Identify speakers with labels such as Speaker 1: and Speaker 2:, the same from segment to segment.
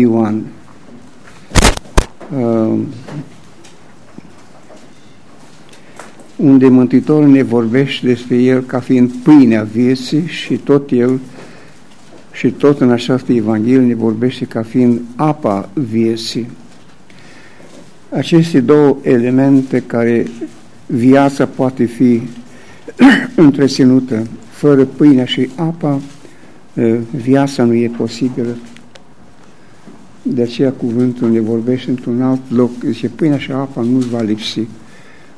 Speaker 1: Ioan. Uh, unde Mântuitorul ne vorbește despre El ca fiind pâinea vieții și tot El și tot în această Evanghelie ne vorbește ca fiind apa vieții. Aceste două elemente care viața poate fi întreținută fără pâinea și apa, uh, viața nu e posibilă. De aceea cuvântul ne vorbește într-un alt loc, zice, pâinea și apa nu va lipsi.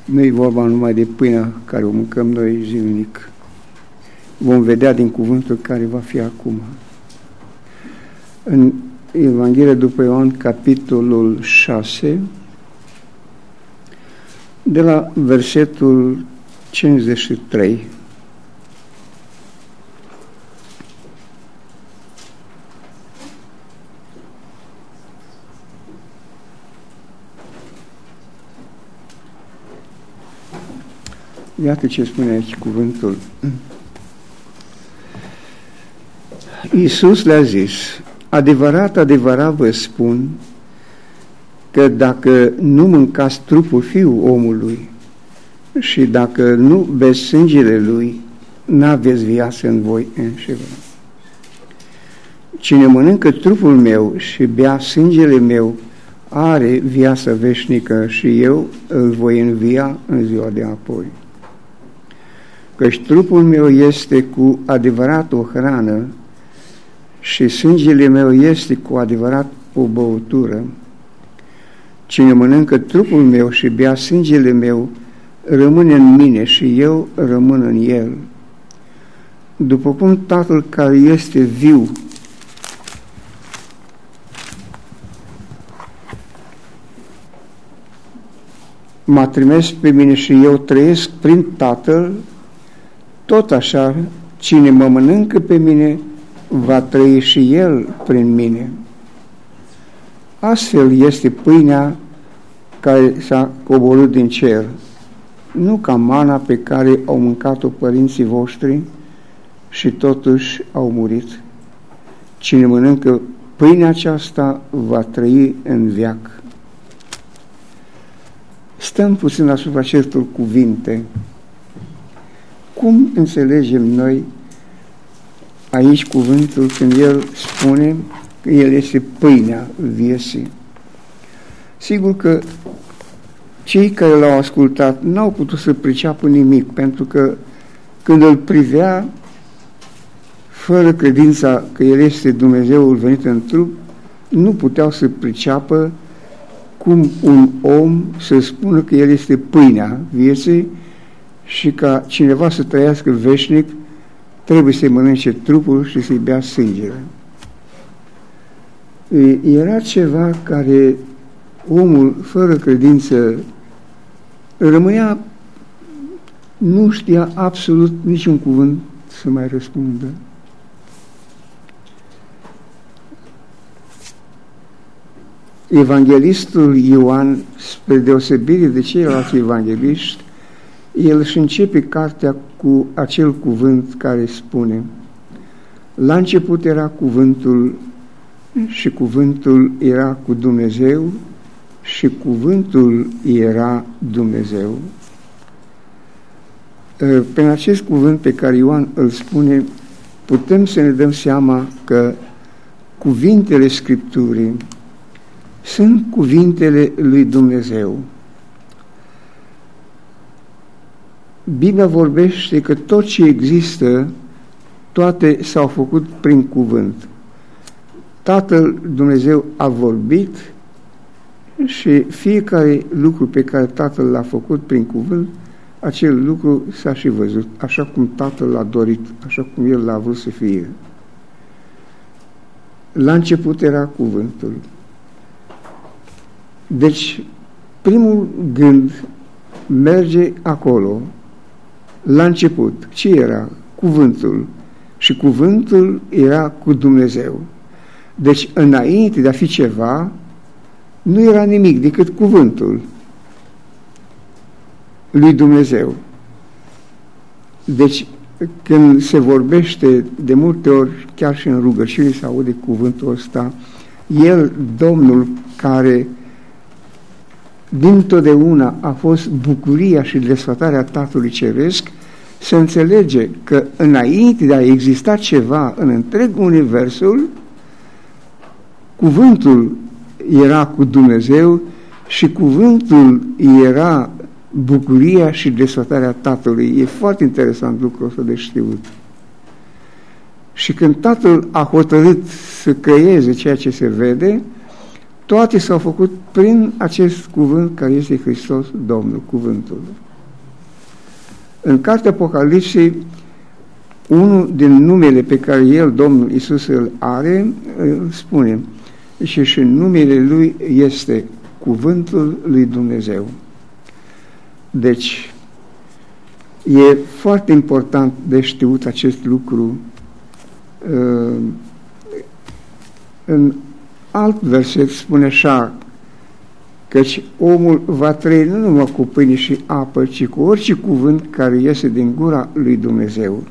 Speaker 1: Nu e vorba numai de pâinea care o mâncăm noi zilnic. Vom vedea din cuvântul care va fi acum. În Evanghelia după Ioan, capitolul 6, de la versetul 53. Iată ce spune aici cuvântul. Iisus le-a zis, adevărat, adevărat vă spun că dacă nu mâncați trupul fiul omului și dacă nu beți sângele lui, n-aveți viață în voi înșivă. Cine mănâncă trupul meu și bea sângele meu, are viață veșnică și eu îl voi învia în ziua de apoi căci trupul meu este cu adevărat o hrană și sângele meu este cu adevărat o băutură. Cine mănâncă trupul meu și bea sângele meu, rămâne în mine și eu rămân în el. După cum Tatăl care este viu m-a trimis pe mine și eu trăiesc prin Tatăl, tot așa, cine mă mănâncă pe mine, va trăi și el prin mine. Astfel este pâinea care s-a coborât din cer, nu ca mana pe care au mâncat-o părinții voștri și totuși au murit. Cine mănâncă pâinea aceasta va trăi în viac. Stăm puțin asupra acestor cuvinte cum înțelegem noi aici cuvântul când El spune că El este pâinea vieții? Sigur că cei care l-au ascultat n-au putut să priceapă nimic, pentru că când îl privea, fără credința că El este Dumnezeul venit în trup, nu puteau să priceapă cum un om să spună că El este pâinea vieții și ca cineva să trăiască veșnic, trebuie să-i mănânce trupul și să-i bea sângele. Era ceva care omul fără credință rămânea, nu știa absolut niciun cuvânt să mai răspundă. Evanghelistul Ioan, spre deosebire de ceilalți evangeliști, el își începe cartea cu acel cuvânt care spune La început era cuvântul și cuvântul era cu Dumnezeu și cuvântul era Dumnezeu. Prin acest cuvânt pe care Ioan îl spune, putem să ne dăm seama că cuvintele Scripturii sunt cuvintele lui Dumnezeu. Biblia vorbește că tot ce există, toate s-au făcut prin cuvânt. Tatăl Dumnezeu a vorbit și fiecare lucru pe care Tatăl l-a făcut prin cuvânt, acel lucru s-a și văzut, așa cum Tatăl l-a dorit, așa cum El l-a vrut să fie. La început era cuvântul. Deci, primul gând merge acolo, la început, ce era? Cuvântul. Și cuvântul era cu Dumnezeu. Deci, înainte de a fi ceva, nu era nimic decât cuvântul lui Dumnezeu. Deci, când se vorbește de multe ori, chiar și în rugăciune se aude cuvântul ăsta, El, Domnul, care dintotdeauna a fost bucuria și desfătarea Tatălui Ceresc, se înțelege că înainte de a exista ceva în întreg Universul, cuvântul era cu Dumnezeu și cuvântul era bucuria și desfătarea Tatălui. E foarte interesant lucrul ăsta de știut. Și când Tatăl a hotărât să creeze ceea ce se vede, toate s-au făcut prin acest cuvânt care este Hristos Domnul, cuvântul. În cartea Apocalipsei, unul din numele pe care el, Domnul Isus, îl are, îl spune, și și numele lui este cuvântul lui Dumnezeu. Deci, e foarte important de știut acest lucru. Uh, în alt verset spune așa, căci omul va trăi nu numai cu pâine și apă, ci cu orice cuvânt care iese din gura lui Dumnezeu.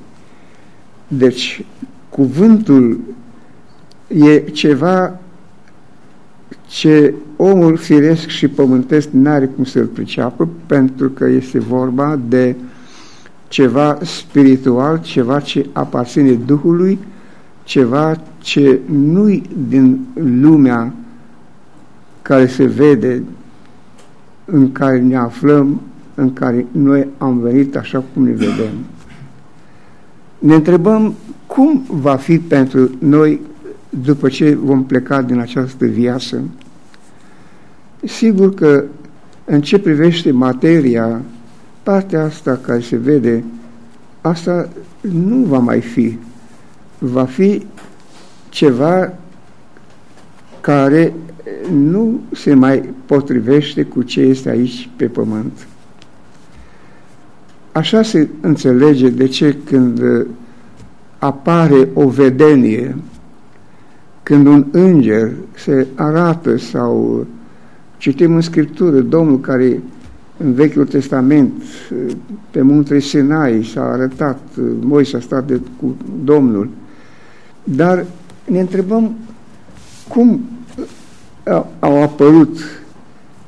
Speaker 1: Deci, cuvântul e ceva ce omul firesc și pământesc n-are cum să-l priceapă, pentru că este vorba de ceva spiritual, ceva ce aparține Duhului, ceva ce nu din lumea care se vede, în care ne aflăm, în care noi am venit așa cum ne vedem. Ne întrebăm cum va fi pentru noi după ce vom pleca din această viață. Sigur că în ce privește materia, partea asta care se vede, asta nu va mai fi. Va fi ceva care nu se mai potrivește cu ce este aici pe pământ. Așa se înțelege de ce când apare o vedenie, când un înger se arată sau citim în Scriptură Domnul care în Vechiul Testament pe muntele Sinai s-a arătat, Moise a stat de, cu Domnul, dar ne întrebăm cum au apărut,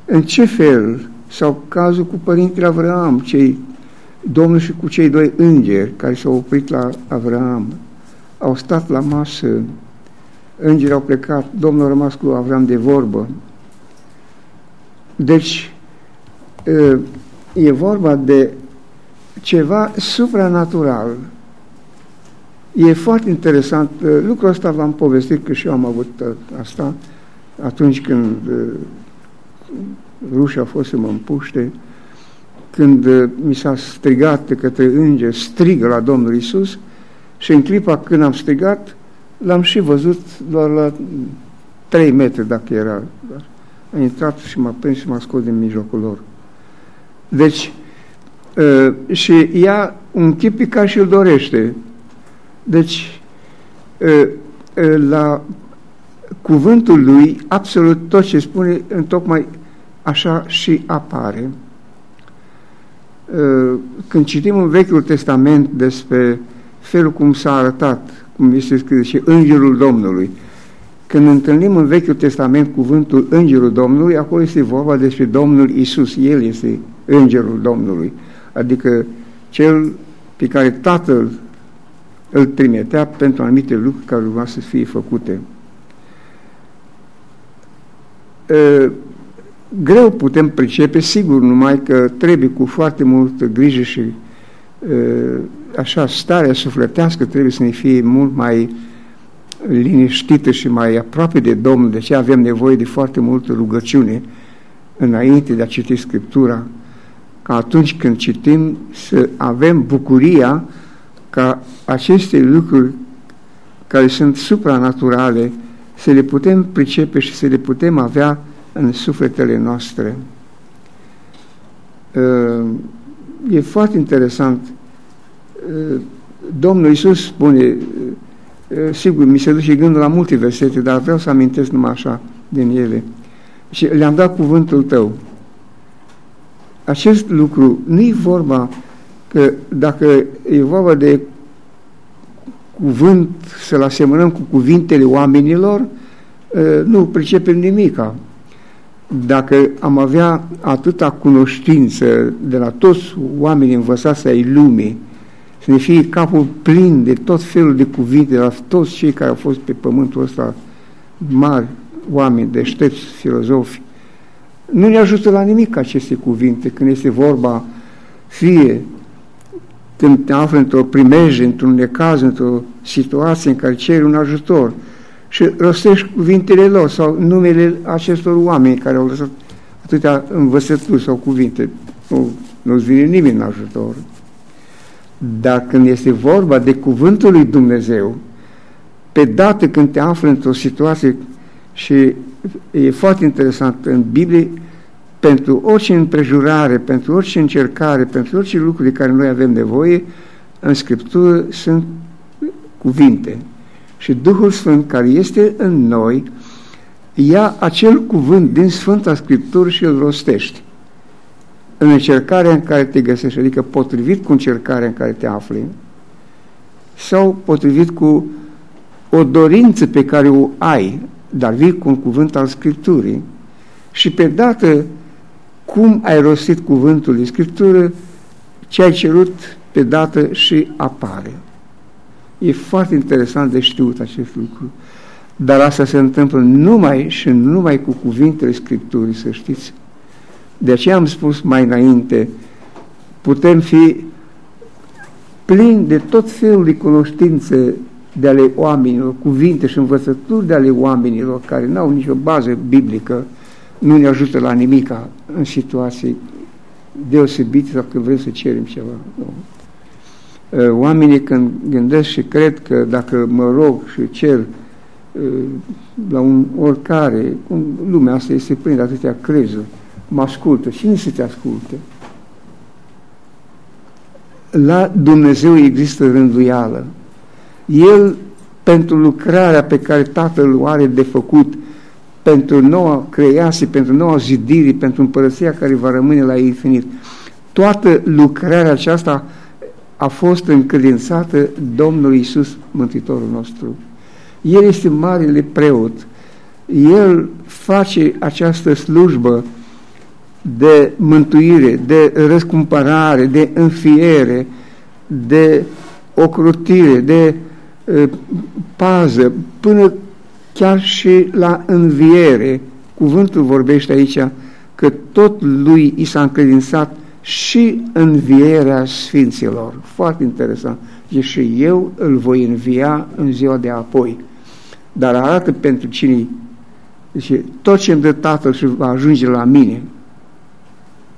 Speaker 1: în ce fel, sau cazul cu părintele Avraam, cei, Domnul și cu cei doi îngeri care s-au oprit la Avraam, au stat la masă, îngerii au plecat, Domnul a rămas cu Avram de vorbă. Deci, e vorba de ceva supranatural. E foarte interesant. Lucrul ăsta v-am povestit că și eu am avut asta atunci când rușii au fost să mă împuște, când mi s-a strigat de către înger, strigă la Domnul Isus și în clipa când am strigat, L-am și văzut doar la 3 metri dacă era. A intrat și m-a prins și m-a scos din mijlocul lor. Deci, uh, și ia un chip pe care și-l dorește. Deci, uh, uh, la cuvântul lui, absolut tot ce spune, tocmai așa și apare. Când citim în Vechiul Testament despre felul cum s-a arătat cum este scris, și Îngerul Domnului. Când întâlnim în Vechiul Testament cuvântul Îngerul Domnului, acolo este vorba despre Domnul Isus. El este Îngerul Domnului, adică cel pe care Tatăl îl trimitea pentru anumite lucruri care urma să fie făcute. Greu putem pricepe, sigur, numai că trebuie cu foarte multă grijă și așa, starea sufletească trebuie să ne fie mult mai liniștită și mai aproape de Domnul, de ce avem nevoie de foarte multă rugăciune înainte de a citi Scriptura, ca atunci când citim să avem bucuria ca aceste lucruri care sunt supranaturale să le putem pricepe și să le putem avea în sufletele noastre. E foarte interesant Domnul Iisus spune, sigur, mi se duce gândul la multe versete, dar vreau să amintesc numai așa din ele. Și le-am dat cuvântul tău. Acest lucru nu e vorba că dacă e vorba de cuvânt să-l asemănăm cu cuvintele oamenilor, uh, nu pricepem nimica. Dacă am avea atâta cunoștință de la toți oamenii învățați ai lumii, să ne fie capul plin de tot felul de cuvinte, de la toți cei care au fost pe pământul ăsta, mari oameni, deștepți, filozofi, nu ne ajută la nimic aceste cuvinte când este vorba fie când te afli într-o primejde, într-un necaz, într-o situație în care ceri un ajutor și rostești cuvintele lor sau numele acestor oameni care au lăsat atâtea învățături sau cuvinte. Nu, nu-ți vine nimeni în ajutor. Dar când este vorba de cuvântul lui Dumnezeu, pe dată când te afli într-o situație și e foarte interesant în Biblie, pentru orice împrejurare, pentru orice încercare, pentru orice lucru de care noi avem nevoie, în Scriptură sunt cuvinte. Și Duhul Sfânt care este în noi, ia acel cuvânt din Sfânta Scriptură și îl rostește. În încercarea în care te găsești, adică potrivit cu încercarea în care te afli, sau potrivit cu o dorință pe care o ai, dar vii cu un cuvânt al Scripturii, și pe dată cum ai rostit cuvântul în Scriptură, ce ai cerut pe dată și apare. E foarte interesant de știut acest lucru. Dar asta se întâmplă numai și numai cu cuvintele Scripturii, să știți. De aceea am spus mai înainte, putem fi plini de tot felul de cunoștințe de ale oamenilor, cuvinte și învățături de ale oamenilor care nu au nicio bază biblică, nu ne ajută la nimica în situații deosebite sau când vrem să cerem ceva. Nu. Ă, oamenii când gândesc și cred că dacă mă rog și cer ă, la un oricare, cum lumea asta este plină de atâtea crezuri, mă ascultă. Cine să te asculte? La Dumnezeu există rânduială. El, pentru lucrarea pe care Tatăl o are de făcut, pentru noua creație, pentru noua zidire, pentru împărăția care va rămâne la infinit. Toată lucrarea aceasta a fost încredințată Domnului Isus, Mântuitorul nostru. El este marele preot. El face această slujbă de mântuire, de răscumpărare, de înfiere, de ocrutire, de uh, pază, până chiar și la înviere. Cuvântul vorbește aici că tot lui i s-a încredințat și învierea Sfinților. Foarte interesant. Deci și eu îl voi învia în ziua de apoi. Dar arată pentru cine deci, tot ce îmi dă Tatăl și va ajunge la mine.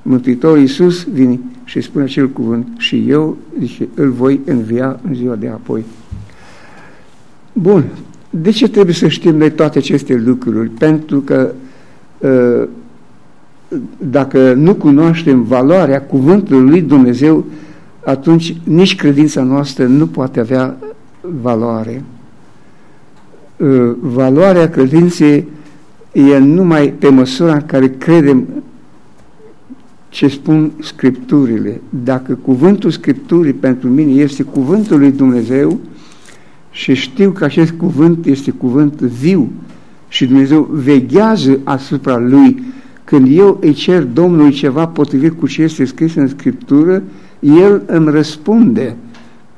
Speaker 1: Mântuitorul Iisus vine și spune acel cuvânt și eu zice, îl voi învia în ziua de apoi. Bun, de ce trebuie să știm noi toate aceste lucruri? Pentru că ă, dacă nu cunoaștem valoarea cuvântului lui Dumnezeu, atunci nici credința noastră nu poate avea valoare. Ă, valoarea credinței e numai pe măsura în care credem ce spun Scripturile. Dacă cuvântul Scripturii pentru mine este cuvântul lui Dumnezeu, și știu că acest cuvânt este cuvânt viu și Dumnezeu veghează asupra lui. Când eu îi cer Domnului ceva potrivit cu ce este scris în Scriptură, El îmi răspunde,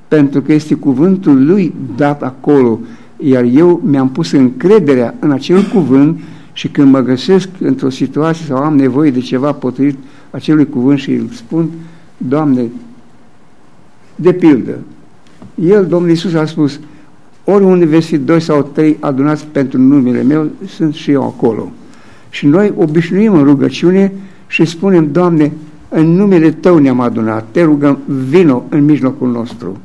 Speaker 1: pentru că este cuvântul lui dat acolo, iar eu mi-am pus încrederea în acel cuvânt și când mă găsesc într-o situație sau am nevoie de ceva potrivit acelui cuvânt și îl spun, Doamne, de pildă, El, Domnul Iisus a spus, Oriunde veți fi doi sau trei adunați pentru numele meu, sunt și eu acolo. Și noi obișnuim în rugăciune și spunem, Doamne, în numele Tău ne-am adunat, te rugăm, vino în mijlocul nostru.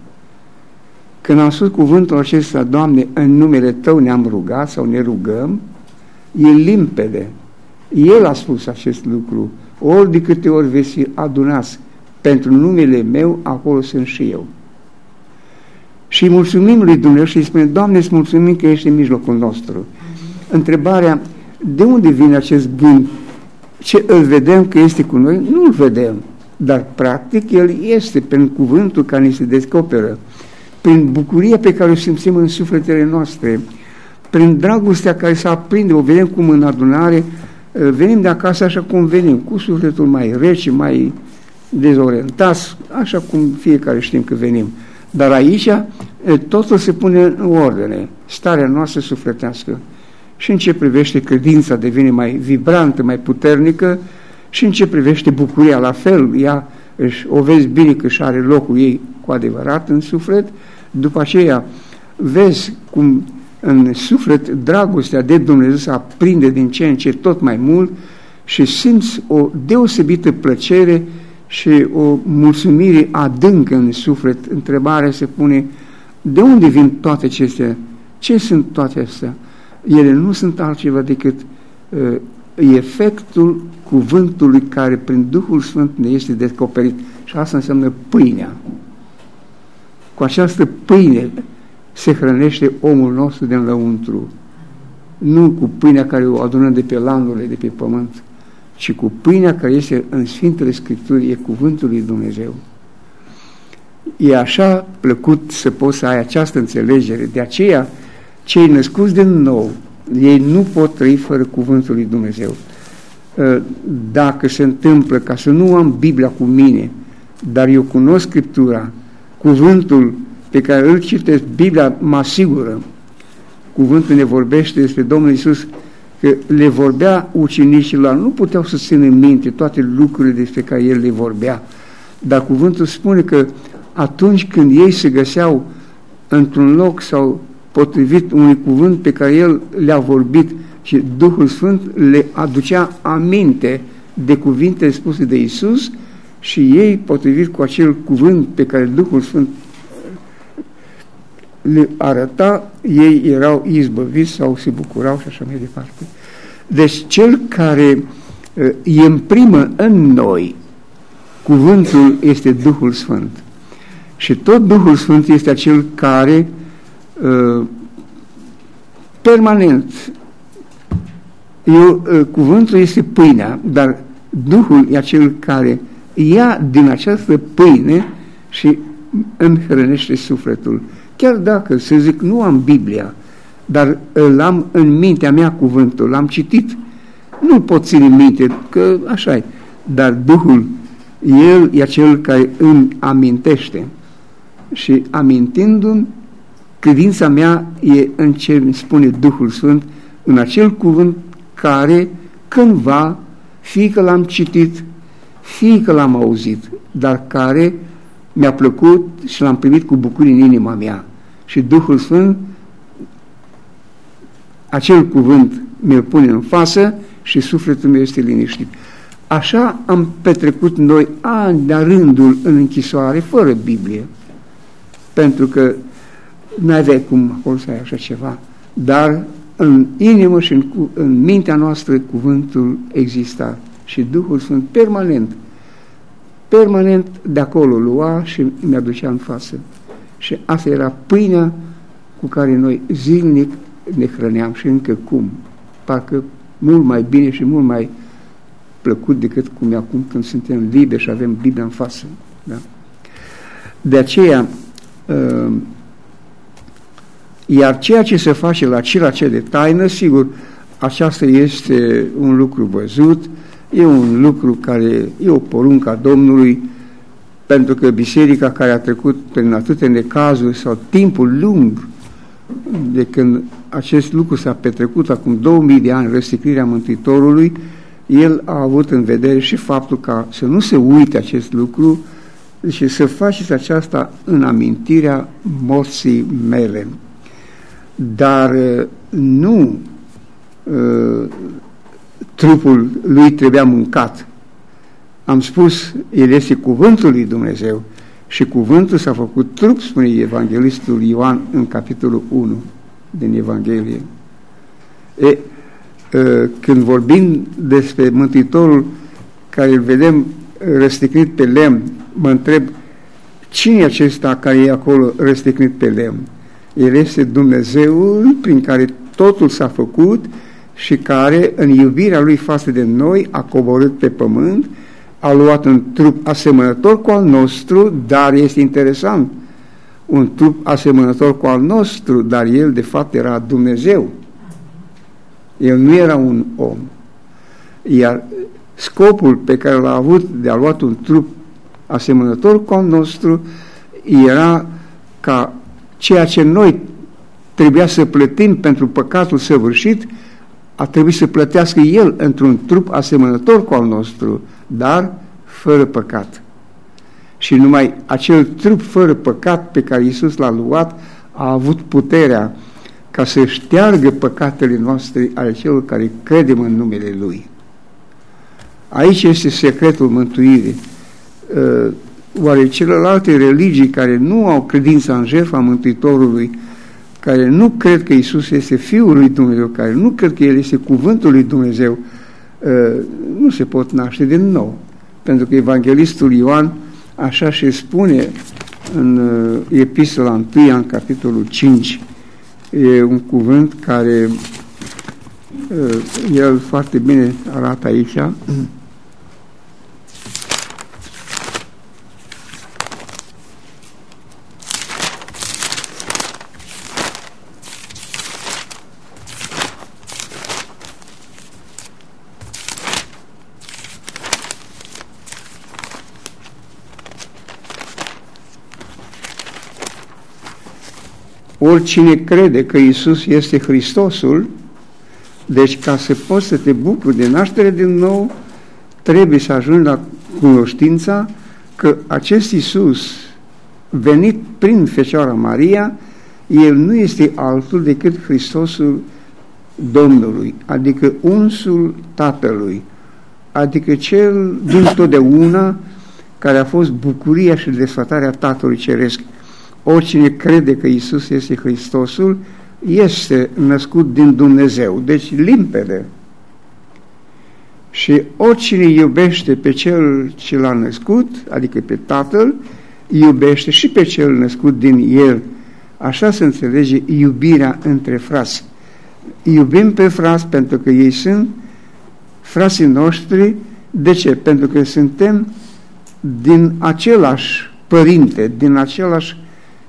Speaker 1: Când am spus cuvântul acesta, Doamne, în numele Tău ne-am rugat sau ne rugăm, e limpede. El a spus acest lucru. Ori de câte ori veți fi adunați pentru numele meu, acolo sunt și eu și îi mulțumim lui Dumnezeu și îi spune, Doamne, îți mulțumim că ești în mijlocul nostru. Întrebarea, de unde vine acest gând? Ce îl vedem că este cu noi? Nu îl vedem, dar practic el este prin cuvântul care ni se descoperă, prin bucuria pe care o simțim în sufletele noastre, prin dragostea care se aprinde, o vedem cum în adunare, venim de acasă așa cum venim, cu sufletul mai rece, mai dezorientați, așa cum fiecare știm că venim. Dar aici totul se pune în ordine, starea noastră sufletească. Și în ce privește credința devine mai vibrantă, mai puternică și în ce privește bucuria la fel, ea își, o vezi bine că își are locul ei cu adevărat în suflet, după aceea vezi cum în suflet dragostea de Dumnezeu se aprinde din ce în ce tot mai mult și simți o deosebită plăcere și o mulțumire adâncă în suflet. Întrebarea se pune, de unde vin toate acestea? Ce sunt toate astea? Ele nu sunt altceva decât uh, efectul cuvântului care prin Duhul Sfânt ne este descoperit. Și asta înseamnă pâinea. Cu această pâine se hrănește omul nostru din lăuntru. Nu cu pâinea care o adunăm de pe landurile de pe pământ, ci cu pâinea care este în Sfintele Scripturi, e cuvântul lui Dumnezeu. E așa plăcut să poți să ai această înțelegere. De aceea, cei născuți din nou, ei nu pot trăi fără cuvântul lui Dumnezeu. Ă, dacă se întâmplă ca să nu am Biblia cu mine, dar eu cunosc Scriptura, cuvântul pe care îl citesc, Biblia mă asigură, cuvântul ne vorbește despre Domnul Isus că le vorbea ucenicilor, nu puteau să țină în minte toate lucrurile despre care El le vorbea, dar cuvântul spune că atunci când ei se găseau într-un loc sau potrivit unui cuvânt pe care El le-a vorbit și Duhul Sfânt le aducea aminte de cuvinte spuse de Isus și ei, potrivit cu acel cuvânt pe care Duhul Sfânt le arăta, ei erau izbăviți sau se bucurau și așa mai departe. Deci cel care uh, îi imprimă în noi cuvântul este Duhul Sfânt. Și tot Duhul Sfânt este acel care uh, permanent eu, uh, cuvântul este pâinea, dar Duhul e acel care ia din această pâine și îmi hrănește sufletul. Chiar dacă, să zic, nu am Biblia, dar l-am în mintea mea cuvântul, l-am citit, nu pot ține minte, că așa e, dar Duhul, El e acel care îmi amintește și amintindu-mi, credința mea e în ce îmi spune Duhul Sfânt, în acel cuvânt care cândva, fie că l-am citit, fie că l-am auzit, dar care mi-a plăcut și l-am primit cu bucurie în inima mea. Și Duhul Sfânt, acel cuvânt mi-l pune în față și sufletul meu este liniștit. Așa am petrecut noi ani de rândul în închisoare, fără Biblie, pentru că nu aveai cum acolo să ai așa ceva, dar în inimă și în, în mintea noastră cuvântul exista și Duhul Sfânt permanent permanent de acolo lua și mi-aducea în față. Și asta era pâinea cu care noi zilnic ne hrăneam și încă cum. Parcă mult mai bine și mult mai plăcut decât cum e acum când suntem liberi și avem Biblia în față. Da? De aceea, uh, iar ceea ce se face la cel ce de taină, sigur, aceasta este un lucru văzut, E un lucru care e o poruncă a Domnului, pentru că biserica care a trecut prin atâtea necazuri sau timpul lung de când acest lucru s-a petrecut acum 2000 de ani, răsticrirea Mântuitorului, el a avut în vedere și faptul ca să nu se uite acest lucru și să faceți aceasta în amintirea morții mele. Dar nu trupul lui trebuia mâncat. Am spus, el este cuvântul lui Dumnezeu și cuvântul s-a făcut trup, spune evanghelistul Ioan în capitolul 1 din Evanghelie. E, când vorbim despre Mântuitorul care îl vedem răstignit pe lemn, mă întreb cine e acesta care e acolo răstignit pe lemn? El este Dumnezeul prin care totul s-a făcut și care, în iubirea lui față de noi, a coborât pe pământ, a luat un trup asemănător cu al nostru, dar este interesant, un trup asemănător cu al nostru, dar el de fapt era Dumnezeu. El nu era un om. Iar scopul pe care l-a avut de a lua un trup asemănător cu al nostru era ca ceea ce noi trebuia să plătim pentru păcatul săvârșit, a trebuit să plătească El într-un trup asemănător cu al nostru, dar fără păcat. Și numai acel trup fără păcat pe care Iisus l-a luat a avut puterea ca să șteargă păcatele noastre ale celor care credem în numele Lui. Aici este secretul mântuirii. Uh, oare celelalte religii care nu au credința în jertfa Mântuitorului, care nu cred că Isus este Fiul lui Dumnezeu, care nu cred că El este Cuvântul lui Dumnezeu, uh, nu se pot naște din nou. Pentru că Evanghelistul Ioan așa și spune în uh, epistola 1, în capitolul 5, e un cuvânt care el foarte bine arată aici, Oricine crede că Isus este Hristosul, deci ca să poți să te bucuri de naștere din nou, trebuie să ajungi la cunoștința că acest Isus, venit prin Fecioara Maria, el nu este altul decât Hristosul Domnului, adică unsul Tatălui, adică cel din totdeauna care a fost bucuria și desfătarea Tatălui Ceresc oricine crede că Isus este Hristosul, este născut din Dumnezeu, deci limpede. Și oricine iubește pe cel ce l-a născut, adică pe Tatăl, iubește și pe cel născut din el. Așa se înțelege iubirea între frați. Iubim pe frați pentru că ei sunt frații noștri. De ce? Pentru că suntem din același părinte, din același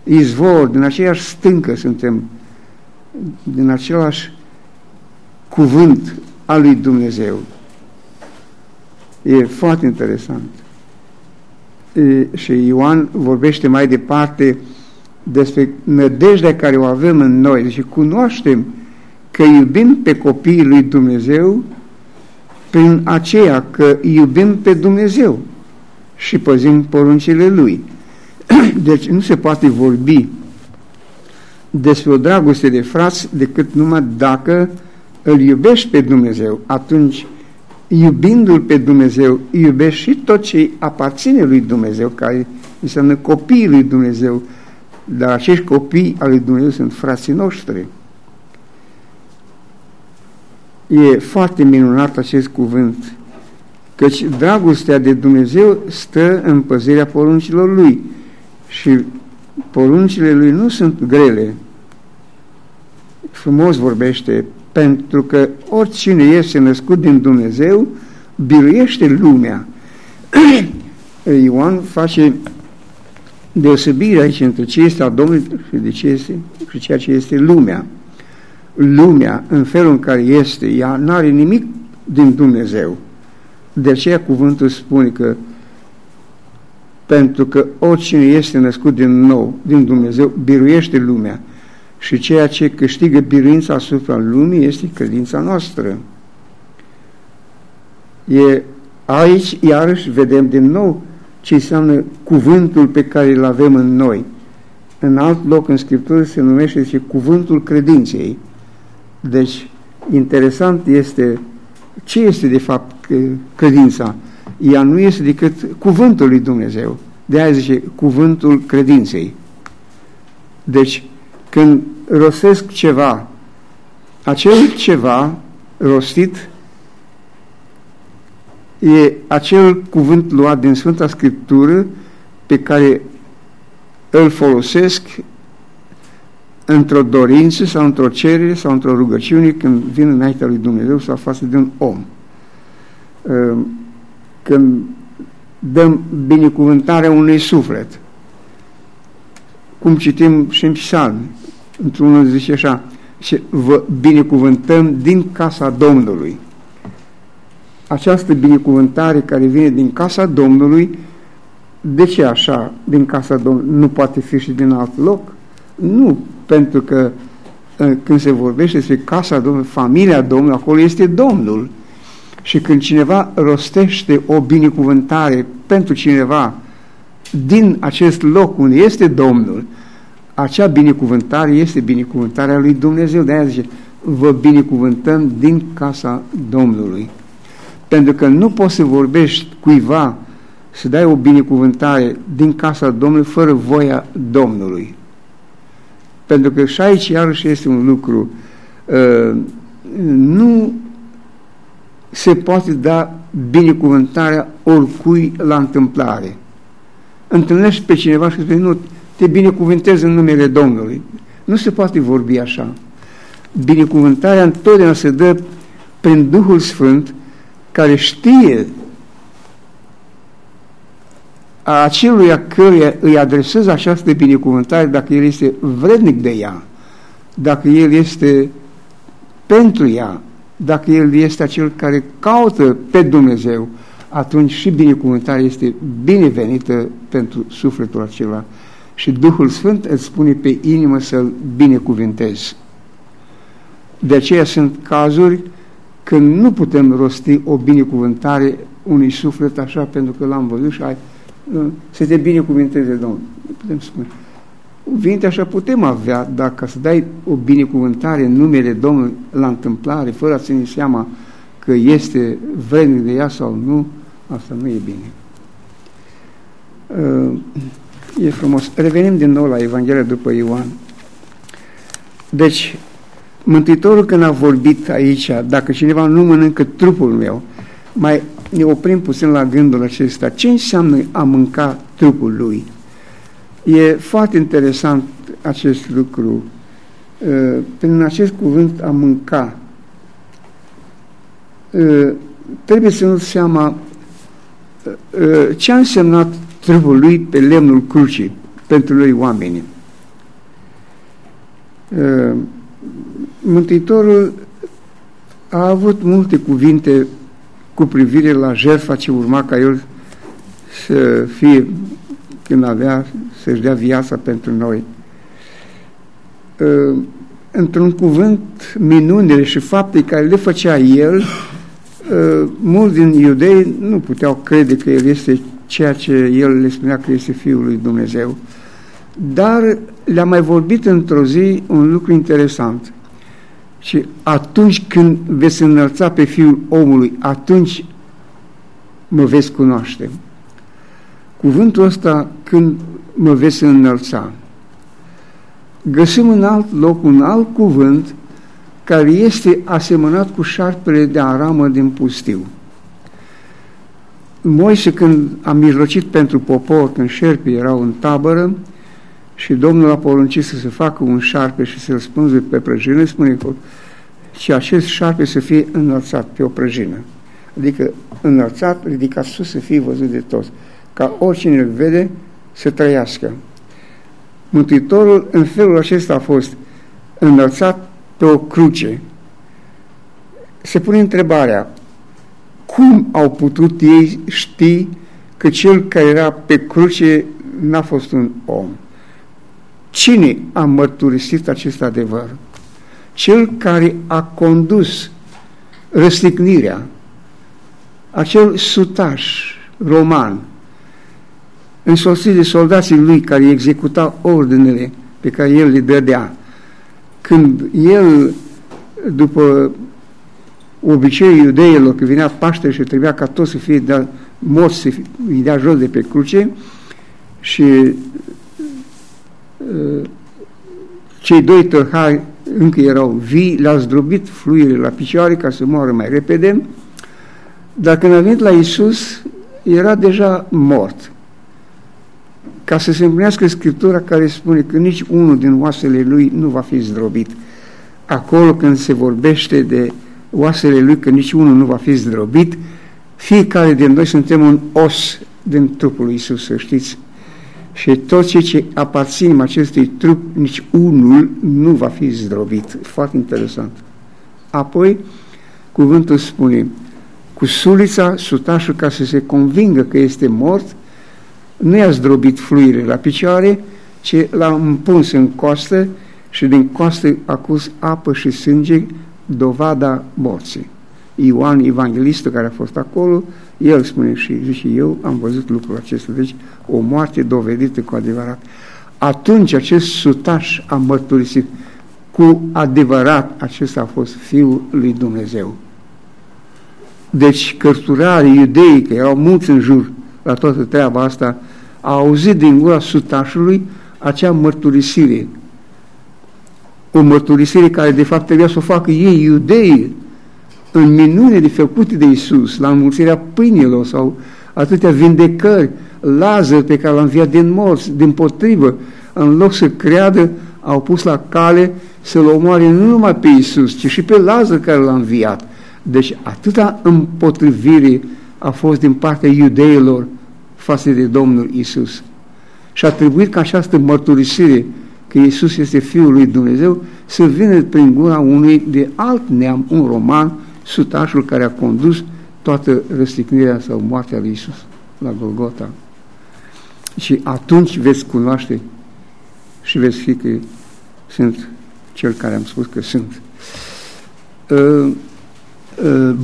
Speaker 1: izvor, din aceeași stâncă suntem, din același cuvânt al lui Dumnezeu. E foarte interesant. E, și Ioan vorbește mai departe despre nădejdea care o avem în noi. Deci cunoaștem că iubim pe copiii lui Dumnezeu prin aceea că iubim pe Dumnezeu și păzim poruncile Lui. Deci nu se poate vorbi despre o dragoste de frați decât numai dacă îl iubești pe Dumnezeu. Atunci, iubindu-L pe Dumnezeu, iubești și tot ce aparține lui Dumnezeu, care înseamnă copiii lui Dumnezeu, dar acești copii al lui Dumnezeu sunt frații noștri. E foarte minunat acest cuvânt, căci dragostea de Dumnezeu stă în păzirea poruncilor Lui și poruncile lui nu sunt grele. Frumos vorbește, pentru că oricine este născut din Dumnezeu, biruiește lumea. Ioan face deosebire aici între ce este a Domnului și, de ce este, și ceea ce este lumea. Lumea, în felul în care este, ea nu are nimic din Dumnezeu. De aceea cuvântul spune că pentru că oricine este născut din nou, din Dumnezeu, biruiește lumea. Și ceea ce câștigă biruința asupra lumii este credința noastră. E, aici, iarăși, vedem din nou ce înseamnă cuvântul pe care îl avem în noi. În alt loc în Scriptură se numește zice, cuvântul credinței. Deci, interesant este ce este de fapt credința ea nu este decât cuvântul lui Dumnezeu. De aia zice cuvântul credinței. Deci, când rostesc ceva, acel ceva rostit e acel cuvânt luat din Sfânta Scriptură pe care îl folosesc într-o dorință sau într-o cerere sau într-o rugăciune când vin înaintea lui Dumnezeu sau față de un om. Ehm, când dăm binecuvântarea unui suflet. Cum citim și în psalm, într-unul zice așa, și vă binecuvântăm din casa Domnului. Această binecuvântare care vine din casa Domnului, de ce așa, din casa Domnului? Nu poate fi și din alt loc? Nu, pentru că ă, când se vorbește despre casa Domnului, familia Domnului, acolo este Domnul. Și când cineva rostește o binecuvântare pentru cineva din acest loc unde este Domnul, acea binecuvântare este binecuvântarea lui Dumnezeu. De aia zice, vă binecuvântăm din casa Domnului. Pentru că nu poți să vorbești cuiva să dai o binecuvântare din casa Domnului fără voia Domnului. Pentru că și aici iarăși este un lucru uh, nu se poate da binecuvântarea oricui la întâmplare. Întâlnești pe cineva și spune, nu, te binecuvântez în numele Domnului. Nu se poate vorbi așa. Binecuvântarea întotdeauna se dă prin Duhul Sfânt care știe a acelui a căruia îi adresez această binecuvântare dacă el este vrednic de ea, dacă el este pentru ea, dacă el este acel care caută pe Dumnezeu, atunci și binecuvântarea este binevenită pentru sufletul acela și Duhul Sfânt îți spune pe inimă să-l binecuvintezi. De aceea sunt cazuri când nu putem rosti o binecuvântare unui suflet așa pentru că l-am văzut și ai, să te binecuvinteze Domnul. Nu putem spune. Cuvinte așa putem avea, dacă să dai o binecuvântare în numele Domnului la întâmplare, fără a ține seama că este vrednic de ea sau nu, asta nu e bine. Uh, e frumos. Revenim din nou la Evanghelia după Ioan. Deci, Mântuitorul când a vorbit aici, dacă cineva nu mănâncă trupul meu, mai ne oprim puțin la gândul acesta. Ce înseamnă a mânca trupul lui? E foarte interesant acest lucru. Uh, prin acest cuvânt a mânca, uh, trebuie să nu seama uh, ce a însemnat trupul lui pe lemnul crucii pentru noi oameni. Mântuitorul a avut multe cuvinte cu privire la jertfa ce urma ca el să fie când avea să-și dea viața pentru noi. Ă, într-un cuvânt, minunile și faptele care le făcea el, ă, mulți din iudei nu puteau crede că el este ceea ce el le spunea că este Fiul lui Dumnezeu. Dar le-a mai vorbit într-o zi un lucru interesant. Și atunci când veți înălța pe Fiul omului, atunci mă veți cunoaște. Cuvântul ăsta, când mă veți înălța, găsim în alt loc un alt cuvânt care este asemănat cu șarpele de aramă din pustiu. Moise, când a mijlocit pentru popor, când șerpii erau în tabără, și Domnul a poruncit să se facă un șarpe și să-l spânze pe prăjină, spune că și acest șarpe să fie înălțat pe o prăjină. Adică înălțat, ridicat sus, să fie văzut de toți. Ca oricine îl vede, să trăiască. Mântuitorul în felul acesta a fost înălțat pe o cruce. Se pune întrebarea, cum au putut ei ști că cel care era pe cruce n-a fost un om? Cine a mărturisit acest adevăr? Cel care a condus răstignirea, acel sutaș roman, însoțit de soldații lui care executa ordinele pe care el le dădea. Când el, după obiceiul iudeilor, că vinea Paște și trebuia ca toți să fie de morți, să îi dea jos de pe cruce și uh, cei doi tălhari încă erau vii, le-au zdrobit fluirile la picioare ca să moară mai repede, dar când a venit la Isus, era deja mort ca să se împlinească Scriptura care spune că nici unul din oasele lui nu va fi zdrobit. Acolo când se vorbește de oasele lui, că nici unul nu va fi zdrobit, fiecare din noi suntem un os din trupul lui Isus, să știți. și tot ce, ce aparține acestui trup, nici unul nu va fi zdrobit. Foarte interesant. Apoi, cuvântul spune, cu sulița, sutașul, ca să se convingă că este mort, nu i-a zdrobit fluire la picioare, ci l-a împuns în coastă și din coastă a cus apă și sânge, dovada morții. Ioan, evanghelistul care a fost acolo, el spune și zice, eu am văzut lucrul acesta, deci o moarte dovedită cu adevărat. Atunci acest sutaș a mărturisit, cu adevărat acesta a fost Fiul lui Dumnezeu. Deci cărturarii iudeii, că erau mulți în jur la toată treaba asta, au auzit din gura sutașului acea mărturisire. O mărturisire care de fapt trebuia să o facă ei, iudeii, în minunile făcute de Isus, la înmulțirea pâinilor sau atâtea vindecări, Lazar pe care l-a înviat din morți, din potrivă, în loc să creadă, au pus la cale să-l omoare nu numai pe Isus, ci și pe Lazar care l-a înviat. Deci atâta împotrivire a fost din partea iudeilor față de Domnul Isus. Și a trebuit ca această mărturisire că Isus este Fiul lui Dumnezeu să vină prin gura unui de alt neam, un roman, sutașul care a condus toată răstignirea sau moartea lui Isus la Golgota. Și atunci veți cunoaște și veți fi că sunt cel care am spus că sunt. Uh, uh,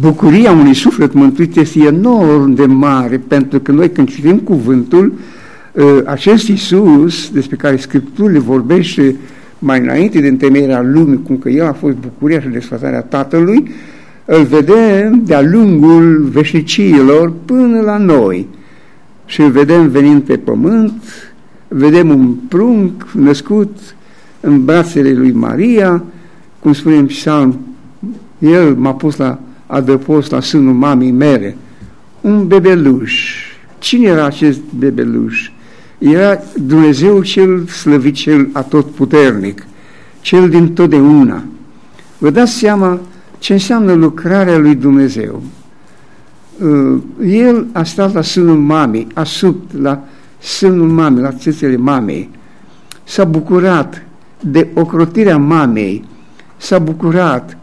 Speaker 1: bucuria unui suflet mântuit este enorm de mare, pentru că noi când citim cuvântul, uh, acest Iisus, despre care Scripturile vorbește mai înainte de întemeierea lumii, cum că El a fost bucuria și desfătarea Tatălui, îl vedem de-a lungul veșniciilor până la noi. Și îl vedem venind pe pământ, vedem un prunc născut în brațele lui Maria, cum spunem în psalm, el m-a pus la adăpost la sânul mamei mele, un bebeluș. Cine era acest bebeluș? Era Dumnezeu cel slăvit, cel atotputernic, cel din totdeauna. Vă dați seama ce înseamnă lucrarea lui Dumnezeu. Uh, el a stat la sânul mamei, a sub la sânul mamei, la țâțele mamei, s-a bucurat de ocrotirea mamei, s-a bucurat,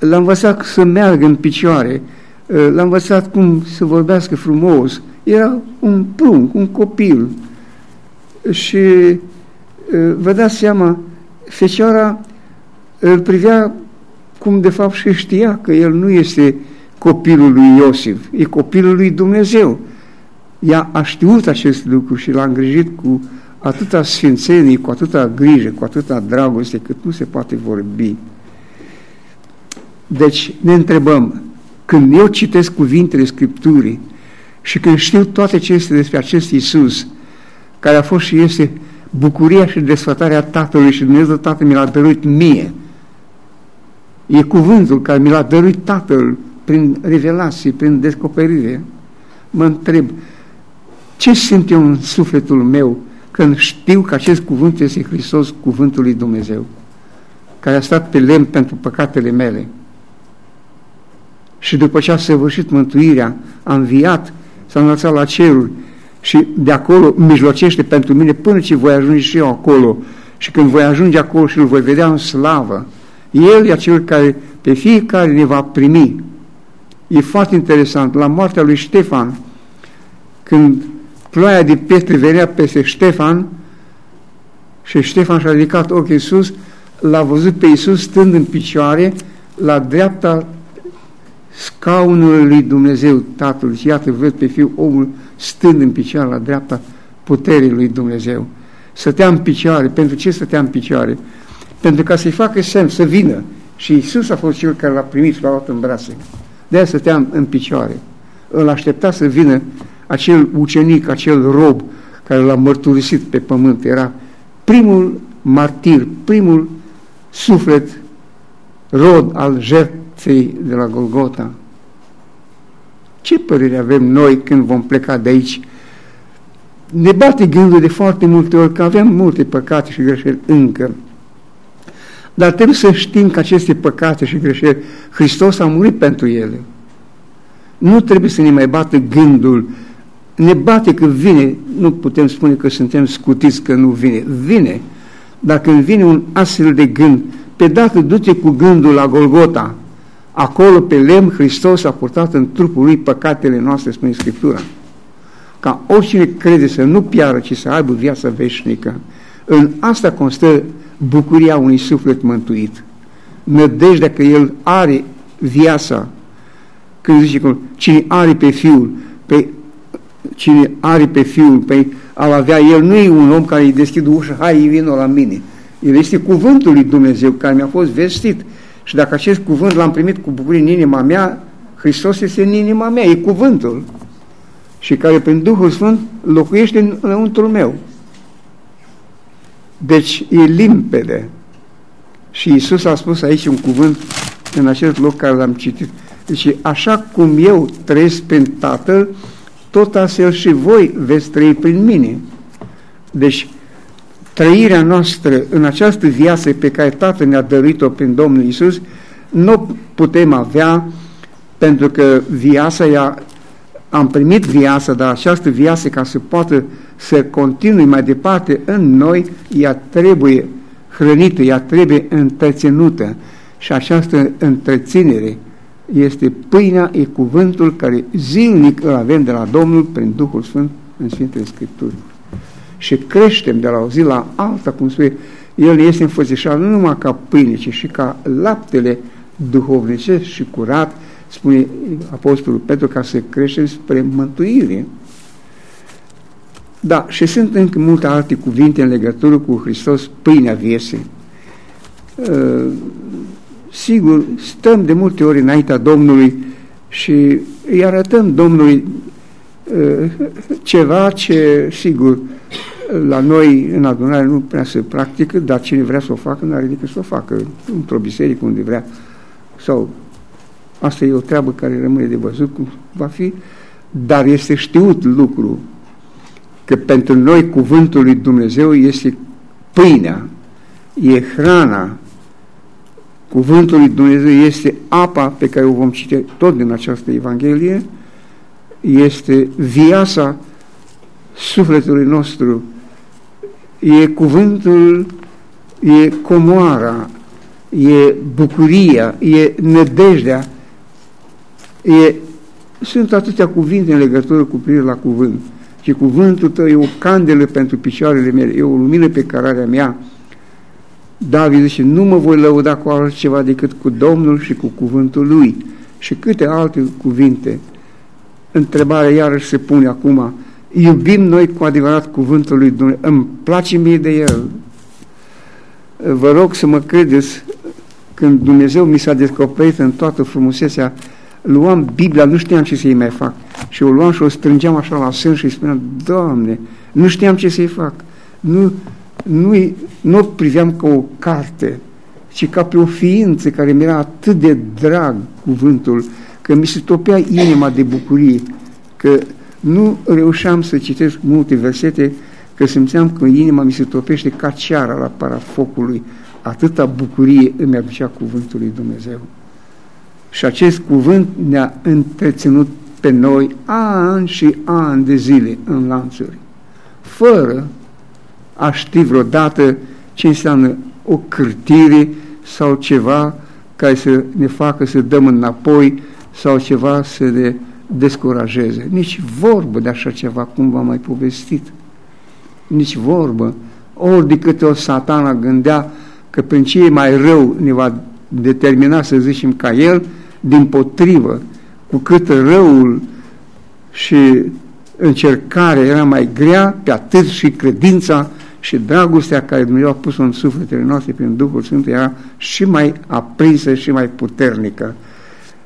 Speaker 1: l-a învățat să meargă în picioare, uh, l-a învățat cum să vorbească frumos, era un prunc, un copil. Și uh, vă dați seama, fecioara îl privea cum de fapt și știa că el nu este copilul lui Iosif, e copilul lui Dumnezeu. Ea a știut acest lucru și l-a îngrijit cu atâta sfințenie, cu atâta grijă, cu atâta dragoste, cât nu se poate vorbi. Deci ne întrebăm, când eu citesc cuvintele Scripturii și când știu toate ce este despre acest Iisus, care a fost și este bucuria și desfătarea Tatălui și Dumnezeu Tatăl mi l-a dăruit mie, E cuvântul care mi l-a dăruit Tatăl prin revelație, prin descoperire. Mă întreb, ce simt eu în sufletul meu când știu că acest cuvânt este Hristos, cuvântul lui Dumnezeu, care a stat pe lemn pentru păcatele mele. Și după ce a săvârșit mântuirea, a înviat, s-a înălțat la ceruri și de acolo mijlocește pentru mine până ce voi ajunge și eu acolo. Și când voi ajunge acolo și îl voi vedea în slavă, el e acel care pe fiecare ne va primi. E foarte interesant. La moartea lui Ștefan, când ploaia de pietre venea peste Ștefan și Ștefan și-a ridicat ochii sus, l-a văzut pe Iisus stând în picioare la dreapta scaunului lui Dumnezeu, Tatăl. Și iată, văd pe fiul omul stând în picioare la dreapta puterii lui Dumnezeu. Stătea în picioare. Pentru ce stătea în picioare? pentru ca să-i facă semn să vină. Și Isus a fost cel care l-a primit și l-a luat în brațe. De-aia stăteam în picioare. Îl aștepta să vină acel ucenic, acel rob care l-a mărturisit pe pământ. Era primul martir, primul suflet rod al jertfei de la Golgota. Ce părere avem noi când vom pleca de aici? Ne bate gândul de foarte multe ori că avem multe păcate și greșeli încă. Dar trebuie să știm că aceste păcate și greșeli, Hristos a murit pentru ele. Nu trebuie să ne mai bată gândul ne bate că vine, nu putem spune că suntem scutiți că nu vine, vine. Dacă îmi vine un astfel de gând, pe dată du-te cu gândul la Golgota, acolo pe lemn Hristos a purtat în trupul lui păcatele noastre, spune Scriptura. Ca oricine crede să nu piară, ci să aibă viața veșnică. În asta constă bucuria unui suflet mântuit. Nădejdea că el are viața. Când zice că cine are pe Fiul, pe cine are pe Fiul, pe al avea el, nu e un om care îi deschide ușa, hai, vină la mine. El este cuvântul lui Dumnezeu care mi-a fost vestit. Și dacă acest cuvânt l-am primit cu bucurie în inima mea, Hristos este în inima mea, e cuvântul. Și care prin Duhul Sfânt locuiește în înăuntrul meu. Deci e limpede. Și Isus a spus aici un cuvânt în acest loc care l-am citit. Deci așa cum eu trăiesc prin Tatăl, tot astfel și voi veți trăi prin mine. Deci trăirea noastră în această viață pe care Tatăl ne-a dăruit-o prin Domnul Isus, nu putem avea pentru că viața ea, am primit viața, dar această viață ca să poată să continue mai departe în noi, ea trebuie hrănită, ea trebuie întreținută și această întreținere este pâinea, e cuvântul care zilnic îl avem de la Domnul prin Duhul Sfânt în Sfintele Scripturi. Și creștem de la o zi la alta, cum spune, El este înfățișat nu numai ca pâine, ci și ca laptele duhovnicesc și curat, spune Apostolul Petru, ca să creștem spre mântuire. Da, și sunt încă multe alte cuvinte în legătură cu Hristos, pâinea vieții. Uh, sigur, stăm de multe ori înaintea Domnului și îi arătăm Domnului uh, ceva ce, sigur, la noi în adunare nu prea se practică, dar cine vrea să o facă, nu are decât să o facă. Într-o biserică unde vrea. Sau asta e o treabă care rămâne de văzut cum va fi, dar este știut lucru că pentru noi cuvântul lui Dumnezeu este pâinea, e hrana, cuvântul lui Dumnezeu este apa pe care o vom citi tot din această Evanghelie, este viața sufletului nostru, e cuvântul, e comoara, e bucuria, e nădejdea, e, sunt atâtea cuvinte în legătură cu privire la cuvânt și cuvântul tău e o candelă pentru picioarele mele, e o lumină pe cărarea mea. David zice, nu mă voi lăuda cu altceva decât cu Domnul și cu cuvântul lui. Și câte alte cuvinte. Întrebarea iarăși se pune acum, iubim noi cu adevărat cuvântul lui Dumnezeu, îmi place mie de el. Vă rog să mă credeți, când Dumnezeu mi s-a descoperit în toată frumusețea luam Biblia, nu știam ce să-i mai fac. Și o luam și o strângeam așa la sân și îi spuneam, Doamne, nu știam ce să-i fac. Nu, nu, nu o priveam ca o carte, ci ca pe o ființă care mi-era atât de drag cuvântul, că mi se topea inima de bucurie, că nu reușeam să citesc multe versete, că simțeam că inima mi se topește ca ceara la parafocului. Atâta bucurie îmi aducea cuvântul lui Dumnezeu. Și acest cuvânt ne-a întreținut pe noi ani și ani de zile în lanțuri, fără a ști vreodată ce înseamnă o cârtire sau ceva care să ne facă să dăm înapoi sau ceva să ne descurajeze. Nici vorbă de așa ceva, cum v-am mai povestit. Nici vorbă. Ori de câte o satana gândea că prin ce e mai rău ne va determina să zicem ca el, din potrivă, cu cât răul și încercarea era mai grea, pe atât și credința și dragostea care Dumnezeu a pus în sufletele noastre prin Duhul Sfânt era și mai aprinsă și mai puternică.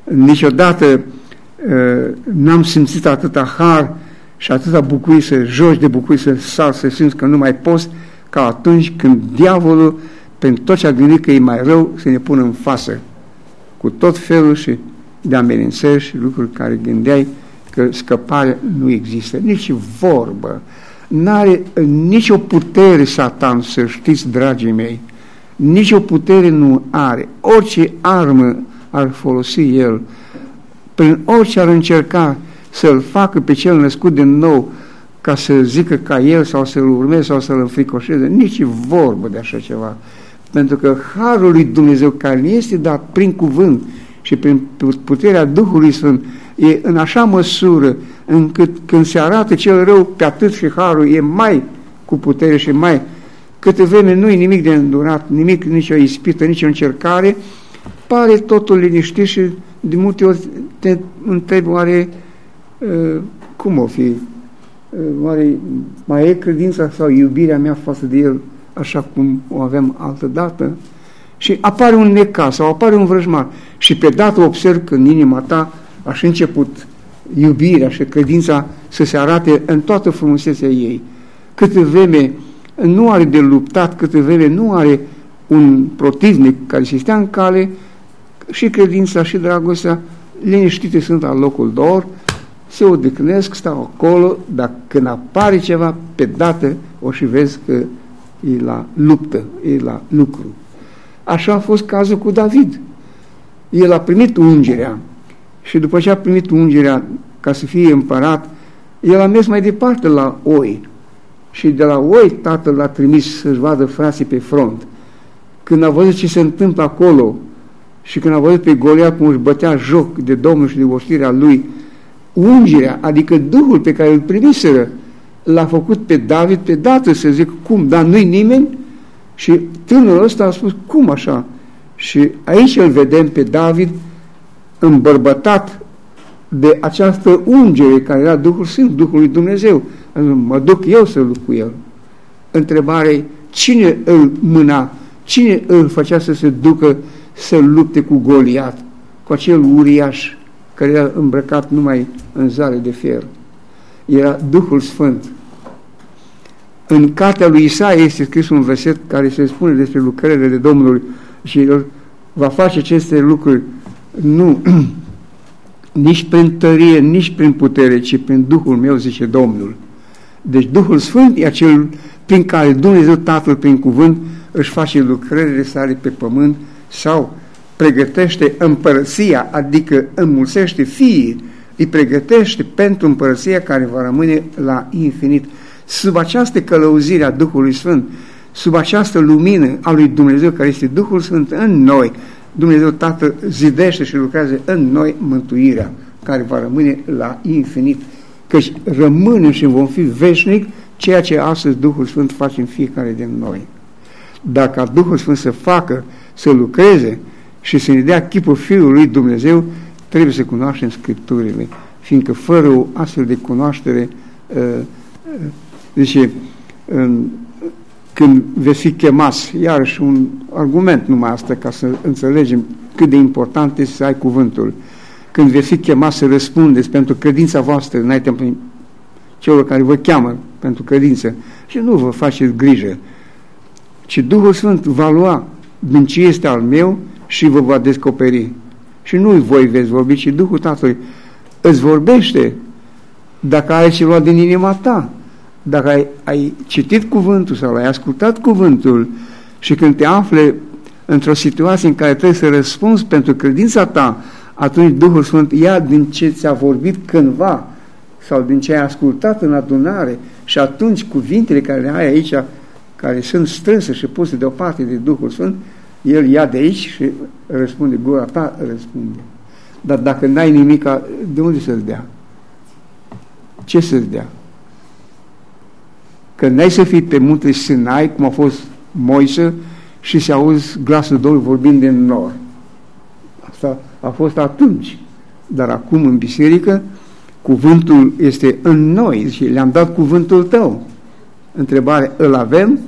Speaker 1: Niciodată uh, n-am simțit atâta har și atâta bucurie să joci de bucurie, să sar, să simți că nu mai poți, ca atunci când diavolul, pentru tot ce a gândit că e mai rău, să ne pună în față cu tot felul și de amenințări și lucruri care gândeai că scăpare nu există. Nici vorbă. N-are nicio putere Satan, să știți, dragii mei. Nici o putere nu are. Orice armă ar folosi el, prin orice ar încerca să-l facă pe cel născut din nou ca să zică ca el sau să-l urmeze sau să-l înfricoșeze. Nici vorbă de așa ceva. Pentru că Harul lui Dumnezeu care ne este dat prin cuvânt și prin puterea Duhului Sfânt e în așa măsură încât când se arată cel rău pe atât și Harul e mai cu putere și mai câte vreme nu e nimic de îndurat, nimic, nici o ispită, nici o încercare, pare totul liniștit și de multe ori te întrebi oare uh, cum o fi, uh, oare mai e credința sau iubirea mea față de el așa cum o avem altă dată? Și apare un necaz sau apare un vrăjmar și pe dată observ că în inima ta așa început iubirea și credința să se arate în toată frumusețea ei. Câte vreme nu are de luptat, câte vreme nu are un protivnic care se stea în cale, și credința și dragostea liniștite sunt la locul lor, se odihnesc, stau acolo, dar când apare ceva, pe dată o și vezi că e la luptă, e la lucru. Așa a fost cazul cu David. El a primit ungerea și după ce a primit ungerea ca să fie împărat, el a mers mai departe la oi și de la oi tatăl l-a trimis să-și vadă frații pe front. Când a văzut ce se întâmplă acolo și când a văzut pe Golia cum își bătea joc de Domnul și de oștirea lui, ungerea, adică Duhul pe care îl primiseră, l-a făcut pe David pe dată să zic cum, dar nu-i nimeni? Și tânărul ăsta a spus, cum așa? Și aici îl vedem pe David îmbărbătat de această ungere care era Duhul Sfânt, Duhul lui Dumnezeu. Mă duc eu să lupt cu el. Întrebare cine îl mâna? Cine îl făcea să se ducă să lupte cu Goliat, cu acel uriaș care era îmbrăcat numai în zare de fier? Era Duhul Sfânt. În cartea lui Isaia este scris un verset care se spune despre lucrările Domnului și el va face aceste lucruri nu nici prin tărie, nici prin putere, ci prin Duhul meu, zice Domnul. Deci Duhul Sfânt e acel prin care Dumnezeu Tatăl, prin cuvânt, își face lucrările sale pe pământ sau pregătește împărăția, adică înmulțește fiii, îi pregătește pentru împărăția care va rămâne la infinit. Sub această călăuzire a Duhului Sfânt, sub această lumină a lui Dumnezeu care este Duhul Sfânt în noi, Dumnezeu Tatăl zidește și lucrează în noi mântuirea care va rămâne la infinit. Căci rămâne și vom fi veșnic ceea ce astăzi Duhul Sfânt face în fiecare din noi. Dacă Duhul Sfânt să facă, să lucreze și să ne dea chipul Fiului lui Dumnezeu, trebuie să cunoaștem Scripturile, fiindcă fără o astfel de cunoaștere, uh, uh, zice, când veți fi chemați, iarăși un argument numai asta ca să înțelegem cât de important este să ai cuvântul, când veți fi chemați să răspundeți pentru credința voastră înaintea celor care vă cheamă pentru credință și nu vă faceți grijă, ci Duhul Sfânt va lua din ce este al meu și vă va descoperi. Și nu voi veți vorbi, ci Duhul Tatălui îți vorbește dacă ai ceva din inima ta dacă ai, ai citit cuvântul sau ai ascultat cuvântul și când te afle într-o situație în care trebuie să răspunzi pentru credința ta, atunci Duhul Sfânt ia din ce ți-a vorbit cândva sau din ce ai ascultat în adunare și atunci cuvintele care le ai aici, care sunt strânse și puse deoparte de Duhul Sfânt, El ia de aici și răspunde, gura ta răspunde. Dar dacă n-ai nimic, de unde să-ți dea? Ce să-ți dea? că n-ai să fii pe muntele Sinai, cum a fost Moise, și se auzi glasul Domnului vorbind din nor. Asta a fost atunci. Dar acum în biserică, cuvântul este în noi și le-am dat cuvântul tău. Întrebare, îl avem?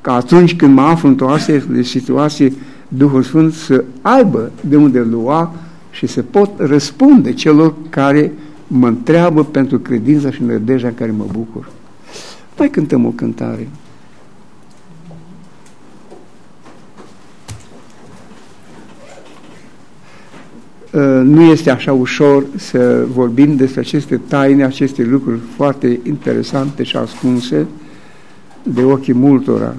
Speaker 1: Ca atunci când mă aflu într-o astfel de situație, Duhul Sfânt să aibă de unde lua și să pot răspunde celor care mă întreabă pentru credința și nădejdea în care mă bucur. Mai cântăm o cântare. Uh, nu este așa ușor să vorbim despre aceste taine, aceste lucruri foarte interesante și ascunse de ochii multora.